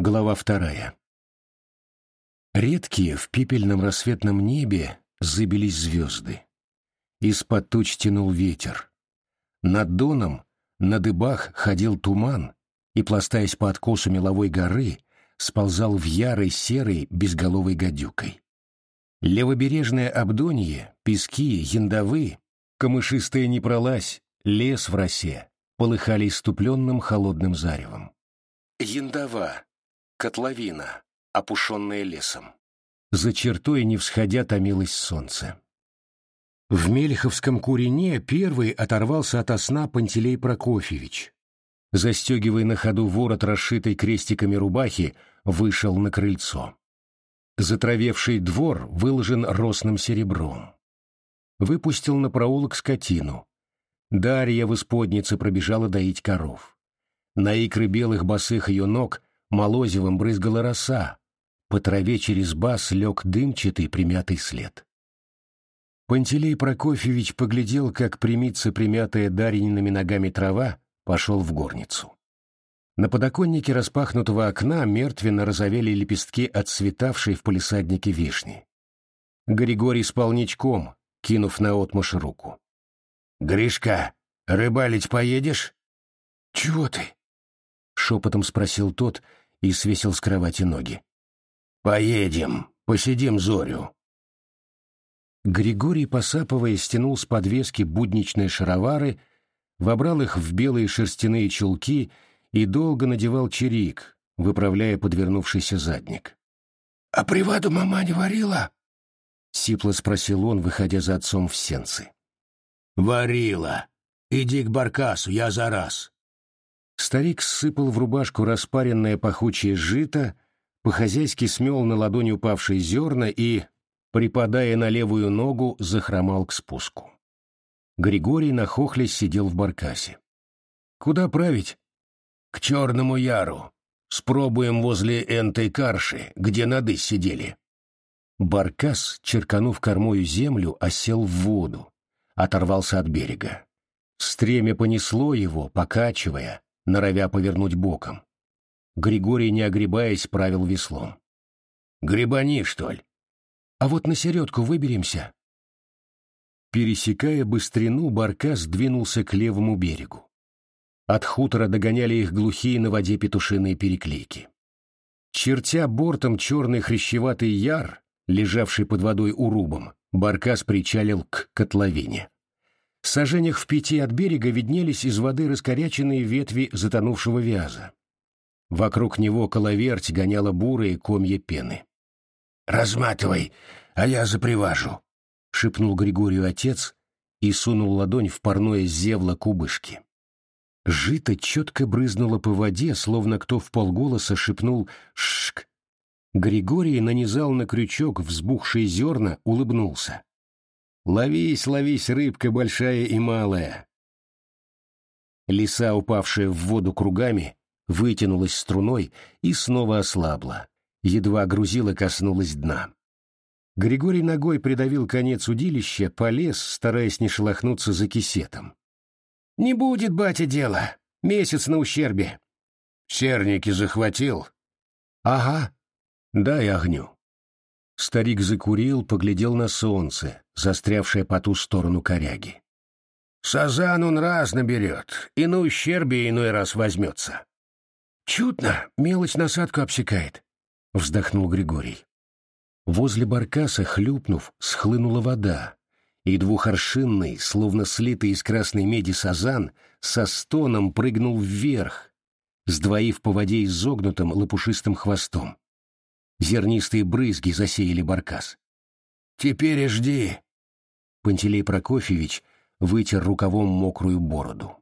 Глава вторая. Редкие в пепельном рассветном небе забились звезды. Из-под туч тянул ветер. Над доном на дыбах ходил туман, и, пластаясь по откосу меловой горы, сползал в ярой серой безголовой гадюкой. Левобережное Абдонье, пески, яндовы, камышистая непролазь, лес в росе полыхали иступленным холодным заревом. Яндова, котловина, опушенная лесом. За чертой, не всходя, томилось солнце. В Мельховском курине первый оторвался от сна Пантелей Прокофьевич. Застегивая на ходу ворот, расшитой крестиками рубахи, вышел на крыльцо. Затравевший двор выложен росным серебром. Выпустил на проулок скотину. Дарья в исподнице пробежала доить коров. На икры белых босых ее ног молозивом брызгала роса. По траве через бас лег дымчатый примятый след. Пантелей Прокофьевич поглядел, как примится примятая Дарьиными ногами трава, пошел в горницу. На подоконнике распахнутого окна мертвенно разовели лепестки отцветавшей в полисаднике вишни. Григорий спал ничком, кинув на отмуж руку. «Гришка, рыбалить поедешь?» «Чего ты?» — шепотом спросил тот и свесил с кровати ноги. «Поедем, посидим зорю». Григорий, посапывая, стянул с подвески будничные шаровары, вобрал их в белые шерстяные чулки и долго надевал чирик, выправляя подвернувшийся задник. — А приваду мама не варила? — сипло спросил он, выходя за отцом в сенцы. — Варила. Иди к баркасу, я за раз. Старик сыпал в рубашку распаренное пахучее жито, по-хозяйски смел на ладонь упавшие зерна и, припадая на левую ногу, захромал к спуску. Григорий, нахохлясь, сидел в баркасе. «Куда править?» «К Черному Яру. Спробуем возле энтой карши, где нады сидели». Баркас, черканув кормою землю, осел в воду, оторвался от берега. Стремя понесло его, покачивая, норовя повернуть боком. Григорий, не огребаясь, правил веслом. «Грибани, что ли?» «А вот на середку выберемся». Пересекая быстрину, Баркас двинулся к левому берегу. От хутора догоняли их глухие на воде петушиные переклейки. Чертя бортом черный хрящеватый яр, лежавший под водой урубом, Баркас причалил к котловине. В сажениях в пяти от берега виднелись из воды раскоряченные ветви затонувшего вяза. Вокруг него коловерть гоняла бурые комья пены. «Разматывай, а я заприважу», — шепнул Григорию отец и сунул ладонь в парное зевло кубышки. Жито четко брызнуло по воде, словно кто в полголоса шепнул «шшк». Григорий нанизал на крючок взбухшие зерна, улыбнулся. Ловись, ловись, рыбка большая и малая. Лиса, упавшая в воду кругами, вытянулась струной и снова ослабла. Едва грузила коснулась дна. Григорий ногой придавил конец удилища, полез, стараясь не шелохнуться за кисетом. «Не будет, батя, дела. Месяц на ущербе». «Серники захватил?» «Ага. Дай огню». Старик закурил, поглядел на солнце, застрявшее по ту сторону коряги. «Сазан он раз наберет, и на ущербе иной раз возьмется». «Чудно, мелочь насадку обсекает», — вздохнул Григорий. Возле баркаса, хлюпнув, схлынула вода, и двухоршинный, словно слитый из красной меди сазан, со стоном прыгнул вверх, сдвоив по воде изогнутым лопушистым хвостом. Зернистые брызги засеяли баркас. «Теперь и жди!» Пантелей Прокофьевич вытер рукавом мокрую бороду.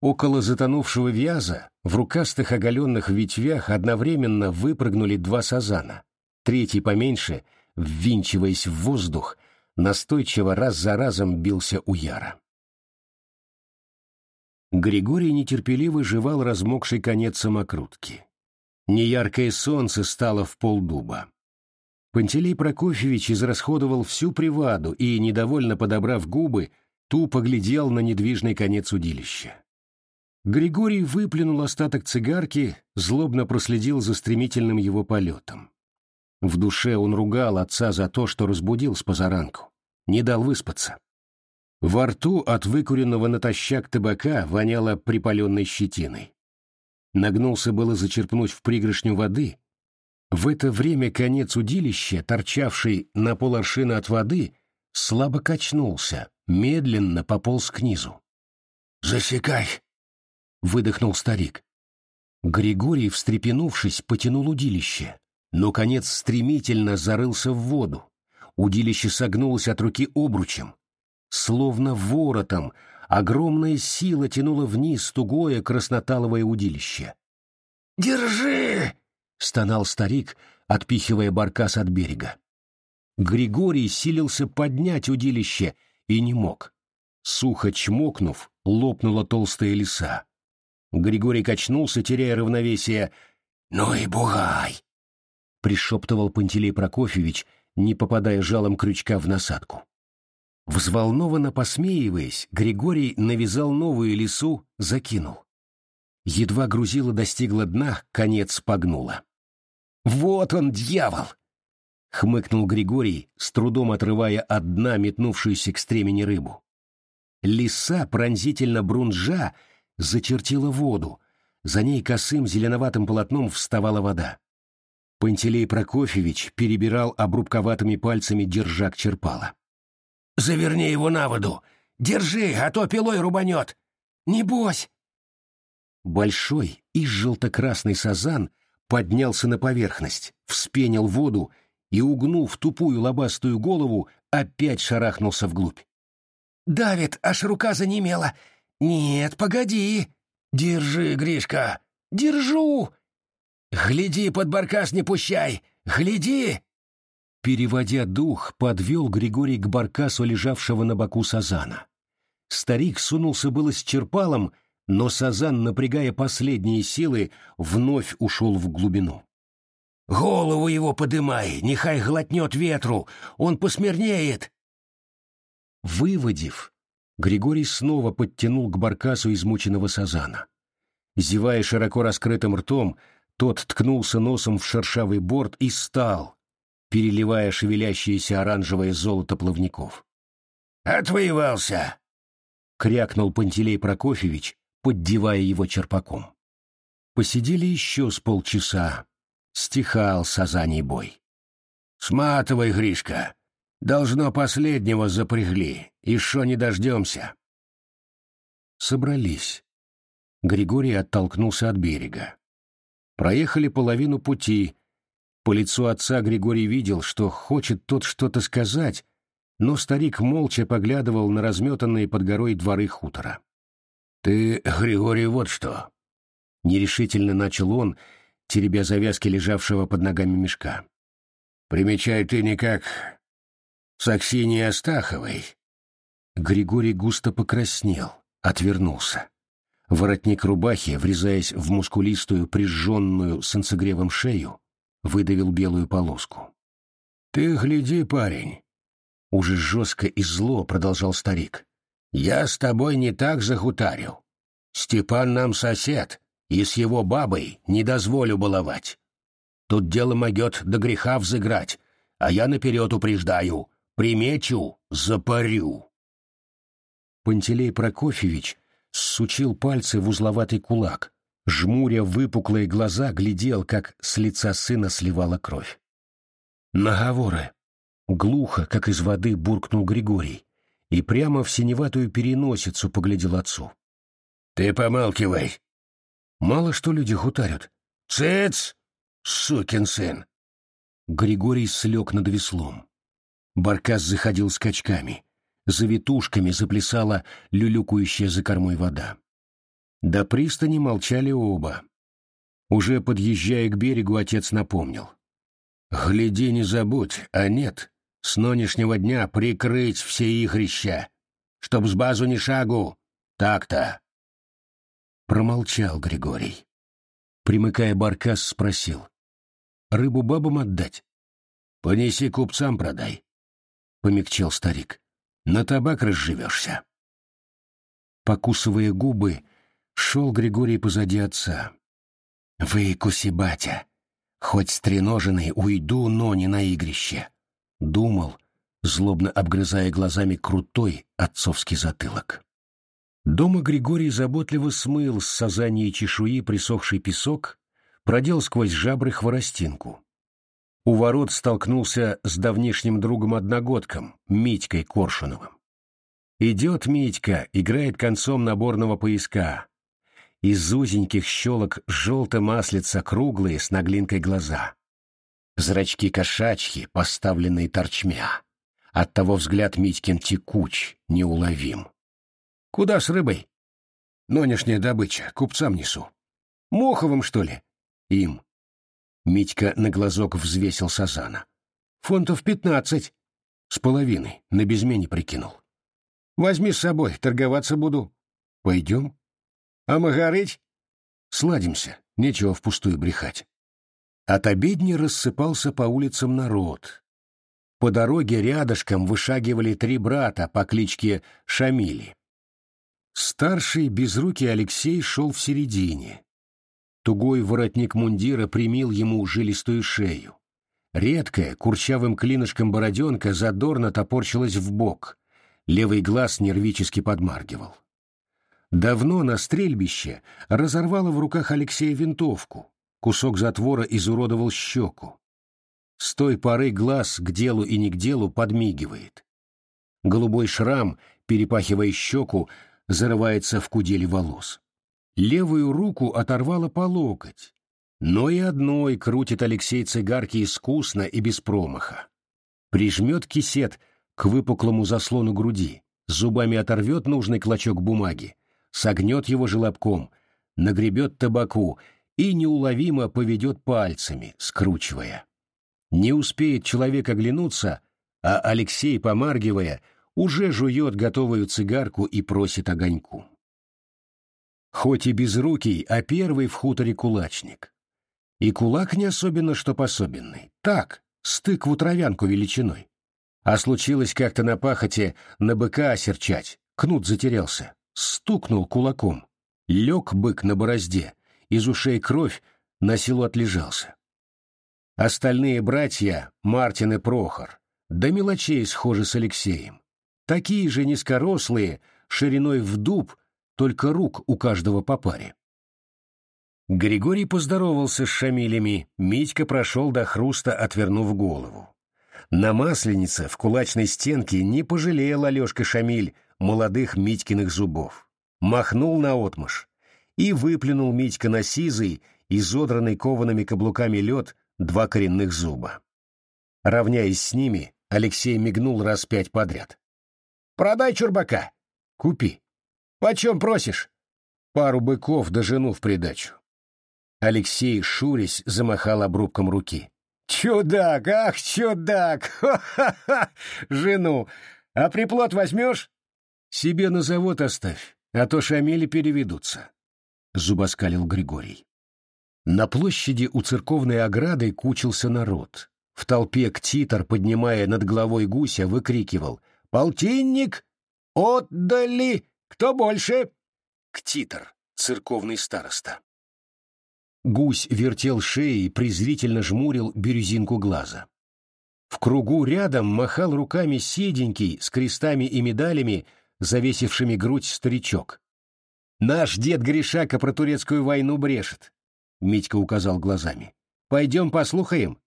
Около затонувшего вяза в рукастых оголенных ветвях одновременно выпрыгнули два сазана. Третий поменьше, ввинчиваясь в воздух, настойчиво раз за разом бился у яра. Григорий нетерпеливо жевал размокший конец самокрутки. Неяркое солнце стало в полдуба. Пантелей Прокофьевич израсходовал всю приваду и, недовольно подобрав губы, тупо глядел на недвижный конец удилища. Григорий выплюнул остаток цигарки, злобно проследил за стремительным его полетом. В душе он ругал отца за то, что разбудил с позаранку, не дал выспаться. Во рту от выкуренного натощак табака воняло припаленной щетиной. Нагнулся было зачерпнуть в пригоршню воды. В это время конец удилища, торчавший на поларшина от воды, слабо качнулся, медленно пополз к низу. «Засекай!» — выдохнул старик. Григорий, встрепенувшись, потянул удилище, но конец стремительно зарылся в воду. Удилище согнулось от руки обручем. Словно воротом, огромная сила тянула вниз тугое красноталовое удилище. «Держи!» — стонал старик, отпихивая баркас от берега. Григорий силился поднять удилище и не мог. Сухо чмокнув, лопнула толстая лиса. Григорий качнулся, теряя равновесие. «Ну и бугай!» — пришептывал Пантелей Прокофьевич, не попадая жалом крючка в насадку. Взволнованно посмеиваясь, Григорий навязал новую лису, закинул. Едва грузила достигла дна, конец погнула. «Вот он, дьявол!» — хмыкнул Григорий, с трудом отрывая от дна метнувшуюся к стремени рыбу. Лиса, пронзительно брунжа, зачертила воду, за ней косым зеленоватым полотном вставала вода. Пантелей Прокофьевич перебирал обрубковатыми пальцами держак черпала. «Заверни его на воду! Держи, а то пилой рубанет! Небось!» Большой и желто-красный сазан поднялся на поверхность, вспенил воду и, угнув тупую лобастую голову, опять шарахнулся вглубь. «Давит, аж рука занемела! Нет, погоди! Держи, Гришка! Держу! Гляди, под баркас не пущай! Гляди!» Переводя дух, подвел Григорий к баркасу, лежавшего на боку сазана. Старик сунулся было с черпалом, но сазан, напрягая последние силы, вновь ушел в глубину. «Голову его подымай, нехай глотнет ветру, он посмирнеет!» Выводив, Григорий снова подтянул к баркасу измученного сазана. Зевая широко раскрытым ртом, тот ткнулся носом в шершавый борт и стал, переливая шевелящееся оранжевое золото плавников. «Отвоевался!» — крякнул Пантелей Прокофьевич, поддевая его черпаком. Посидели еще с полчаса. Стихал сазаний бой. «Сматывай, Гришка! Должно последнего запрягли, шо не дождемся!» Собрались. Григорий оттолкнулся от берега. Проехали половину пути. По лицу отца Григорий видел, что хочет тот что-то сказать, но старик молча поглядывал на разметанные под горой дворы хутора. «Ты, Григорий, вот что!» Нерешительно начал он, теребя завязки лежавшего под ногами мешка. «Примечай ты никак с Аксиньей Астаховой». Григорий густо покраснел, отвернулся. Воротник рубахи, врезаясь в мускулистую, прижженную солнцегревом шею, выдавил белую полоску. «Ты гляди, парень!» Уже жестко и зло продолжал старик. «Я с тобой не так захутарил. Степан нам сосед, и с его бабой не дозволю баловать. Тут дело могет до греха взыграть, а я наперед упреждаю, примечу, запарю». Пантелей Прокофьевич сучил пальцы в узловатый кулак, жмуря выпуклые глаза, глядел, как с лица сына сливала кровь. «Наговоры!» — глухо, как из воды, буркнул Григорий, и прямо в синеватую переносицу поглядел отцу. «Ты помалкивай!» «Мало что люди хутарят». «Цыц! Сукин сын!» Григорий слег над веслом. Баркас заходил скачками завитушками заплясала люлюкающая за кормой вода. До пристани молчали оба. Уже подъезжая к берегу, отец напомнил. «Гляди, не забудь, а нет, с нынешнего дня прикрыть все игрища, чтоб с базу ни шагу, так-то». Промолчал Григорий. Примыкая баркас, спросил. «Рыбу бабам отдать?» «Понеси купцам продай», — помягчил старик. На табак разживешься. Покусывая губы, Шел Григорий позади отца. «Выкуси, батя! Хоть стреноженный уйду, но не на игрище!» Думал, злобно обгрызая глазами крутой отцовский затылок. Дома Григорий заботливо смыл с сазаньей чешуи присохший песок, продел сквозь жабры хворостинку. У ворот столкнулся с давнишним другом-одногодком, Митькой Коршуновым. Идет Митька, играет концом наборного пояска. Из узеньких щелок желто-маслица круглые с наглинкой глаза. Зрачки кошачьи, поставленные торчмя. Оттого взгляд Митькин текуч, неуловим. «Куда с рыбой?» «Нонешняя добыча, купцам несу». «Моховым, что ли?» «Им». Митька на глазок взвесил сазана. «Фунтов пятнадцать». «С половиной, на безмене прикинул». «Возьми с собой, торговаться буду». «Пойдем?» «А магарыть?» «Сладимся, нечего впустую брехать». От обедни рассыпался по улицам народ. По дороге рядышком вышагивали три брата по кличке Шамили. Старший, безрукий Алексей шел в середине. Тугой воротник мундира примил ему жилистую шею. Редкая, курчавым клинышком бороденка задорно топорчилась в бок. Левый глаз нервически подмаргивал. Давно на стрельбище разорвало в руках Алексея винтовку. Кусок затвора изуродовал щеку. С той поры глаз к делу и не к делу подмигивает. Голубой шрам, перепахивая щеку, зарывается в кудели волос. Левую руку оторвало по локоть, но и одной крутит Алексей цигарки искусно и без промаха. Прижмет кисет к выпуклому заслону груди, зубами оторвет нужный клочок бумаги, согнет его желобком, нагребет табаку и неуловимо поведет пальцами, скручивая. Не успеет человек оглянуться, а Алексей, помаргивая, уже жует готовую цигарку и просит огоньку. Хоть и безрукий, а первый в хуторе кулачник. И кулак не особенно что пособенный. Так, стык в травянку величиной. А случилось как-то на пахоте на быка осерчать, кнут затерялся. Стукнул кулаком. Лег бык на борозде, из ушей кровь, на силу отлежался. Остальные братья, Мартин и Прохор, до мелочей схожи с Алексеем. Такие же низкорослые, шириной в дуб, только рук у каждого по паре. Григорий поздоровался с шамилями, Митька прошел до хруста, отвернув голову. На масленице в кулачной стенке не пожалел Алешка Шамиль молодых Митькиных зубов. Махнул наотмашь и выплюнул Митька на сизый, изодранный коваными каблуками лед, два коренных зуба. Равняясь с ними, Алексей мигнул раз пять подряд. Продай чурбака. Купи. Почем просишь? Пару быков да жену в придачу. Алексей, шурясь, замахал обрубком руки. Чудак, ах, чудак! Ха-ха-ха! Жену! А приплод возьмешь? Себе на завод оставь, а то шамели переведутся. Зубоскалил Григорий. На площади у церковной ограды кучился народ. В толпе ктитор, поднимая над головой гуся, выкрикивал Полтинник! Отдали! Кто больше? Ктитор, церковный староста. Гусь вертел шеей, презрительно жмурил бирюзинку глаза. В кругу рядом махал руками седенький, с крестами и медалями, завесившими грудь старичок. «Наш дед Гришака про турецкую войну брешет», — Митька указал глазами. «Пойдем послухаем».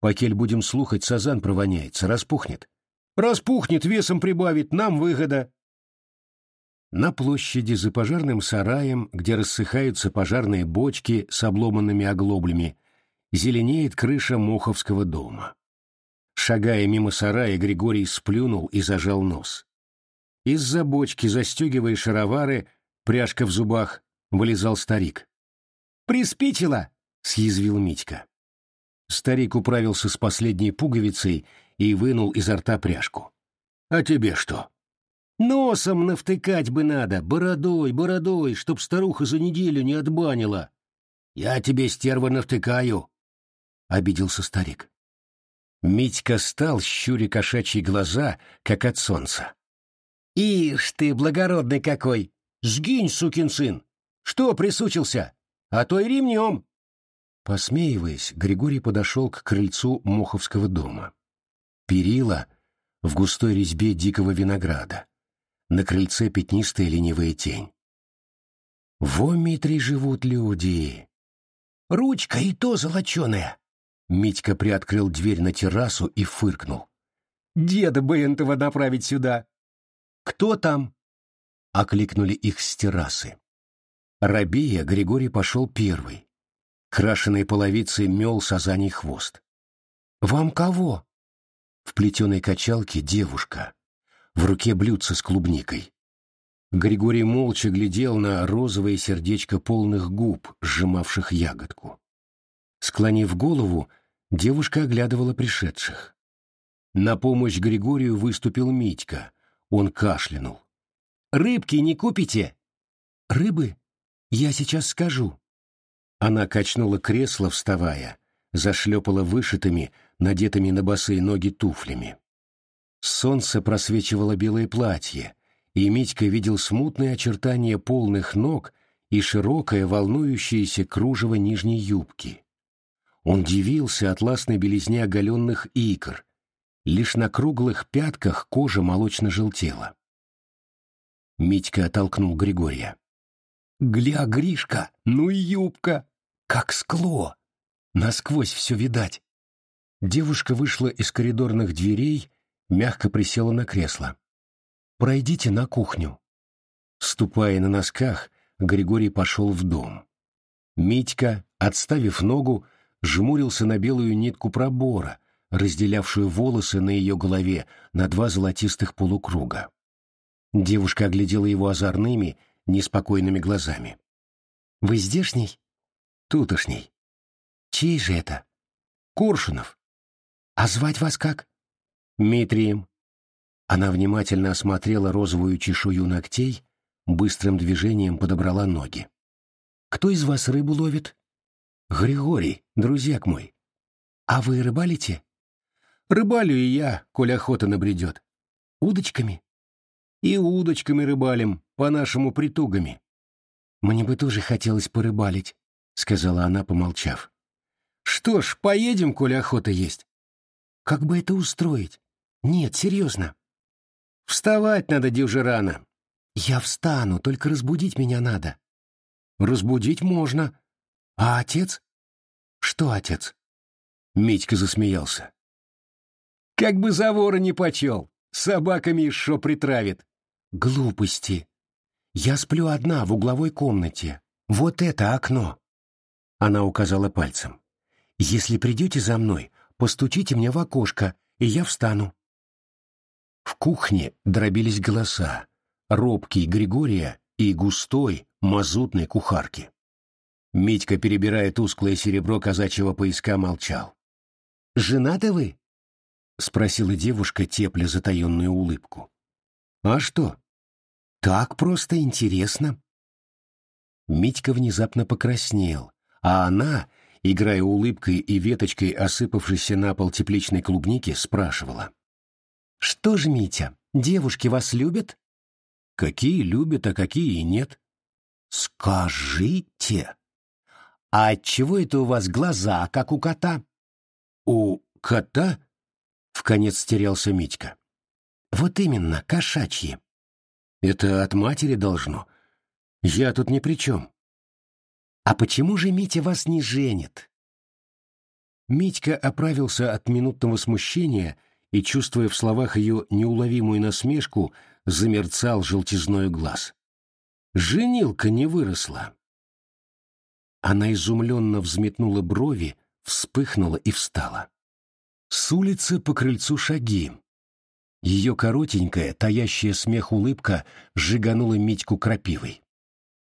«Покель будем слухать, сазан провоняется, распухнет. Распухнет, весом прибавит, нам выгода. На площади за пожарным сараем, где рассыхаются пожарные бочки с обломанными оглоблями, зеленеет крыша Моховского дома. Шагая мимо сарая, Григорий сплюнул и зажал нос. Из-за бочки, застегивая шаровары, пряжка в зубах, вылезал старик. «Приспичило!» — съязвил Митька. Старик управился с последней пуговицей и вынул изо рта пряжку. «А тебе что?» «Носом навтыкать бы надо, бородой, бородой, чтоб старуха за неделю не отбанила». «Я тебе, стерва, навтыкаю», — обиделся старик. Митька стал, щуря кошачьи глаза, как от солнца. «Ишь ты, благородный какой! Сгинь, сукин сын! Что присучился? А то и ремнем!» Посмеиваясь, Григорий подошел к крыльцу Моховского дома. Перила в густой резьбе дикого винограда. На крыльце пятнистая ленивая тень. В Митре живут люди. Ручка и то золоченая. Митька приоткрыл дверь на террасу и фыркнул. Деда этого направить сюда. Кто там? Окликнули их с террасы. Рабея Григорий пошел первый. Крашеной половицей мел сазаний хвост. «Вам кого?» В плетеной качалке девушка. В руке блюдце с клубникой. Григорий молча глядел на розовое сердечко полных губ, сжимавших ягодку. Склонив голову, девушка оглядывала пришедших. На помощь Григорию выступил Митька. Он кашлянул. «Рыбки не купите?» «Рыбы? Я сейчас скажу». Она качнула кресло, вставая, зашлепала вышитыми, надетыми на босые ноги туфлями. Солнце просвечивало белое платье, и Митька видел смутные очертания полных ног и широкое волнующееся кружево нижней юбки. Он дивился атласной белизне оголенных икр, лишь на круглых пятках кожа молочно желтела. Митька оттолкнул Григория. «Гля, Гришка, ну и юбка! Как скло! Насквозь все видать!» Девушка вышла из коридорных дверей, мягко присела на кресло. «Пройдите на кухню». Ступая на носках, Григорий пошел в дом. Митька, отставив ногу, жмурился на белую нитку пробора, разделявшую волосы на ее голове на два золотистых полукруга. Девушка оглядела его озорными, неспокойными глазами. «Вы здешний?» «Тутошний». «Чей же это?» «Коршунов». «А звать вас как?» «Митрием». Она внимательно осмотрела розовую чешую ногтей, быстрым движением подобрала ноги. «Кто из вас рыбу ловит?» «Григорий, друзьяк мой». «А вы рыбалите?» «Рыбалю и я, коль охота набредет». «Удочками?» «И удочками рыбалим, по-нашему притугами». «Мне бы тоже хотелось порыбалить», — сказала она, помолчав. «Что ж, поедем, коли охота есть». «Как бы это устроить?» «Нет, серьезно». «Вставать надо дюже рано». «Я встану, только разбудить меня надо». «Разбудить можно», а отец? Что отец? Митька засмеялся. Как бы за вора не почел, собаками шо притравит. Глупости. Я сплю одна в угловой комнате. Вот это окно. Она указала пальцем. Если придете за мной, постучите мне в окошко, и я встану. В кухне дробились голоса, робкий Григория и густой, мазутной кухарки. Митька, перебирая тусклое серебро казачьего пояска, молчал. «Женаты вы?» — спросила девушка, тепля затаенную улыбку. «А что?» «Так просто интересно». Митька внезапно покраснел, а она, играя улыбкой и веточкой осыпавшейся на пол тепличной клубники, спрашивала. «Что ж, Митя, девушки вас любят?» «Какие любят, а какие и нет». «Скажите!» «А отчего это у вас глаза, как у кота?» «У кота?» — вконец терялся Митька. «Вот именно, кошачьи». «Это от матери должно. Я тут ни при чем». «А почему же Митя вас не женит?» Митька оправился от минутного смущения и, чувствуя в словах ее неуловимую насмешку, замерцал желтизной глаз. «Женилка не выросла. Она изумленно взметнула брови, вспыхнула и встала. С улицы по крыльцу шаги. Ее коротенькая, таящая смех улыбка сжиганула Митьку крапивой.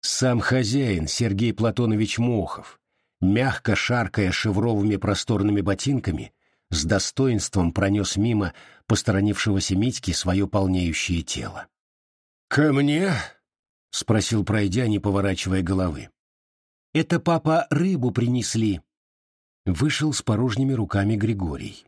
Сам хозяин Сергей Платонович Мохов, мягко шаркая шевровыми просторными ботинками, с достоинством пронес мимо посторонившегося Митьки свое полнеющее тело. «Ко мне?» — спросил, пройдя, не поворачивая головы. Это папа рыбу принесли. Вышел с порожними руками Григорий.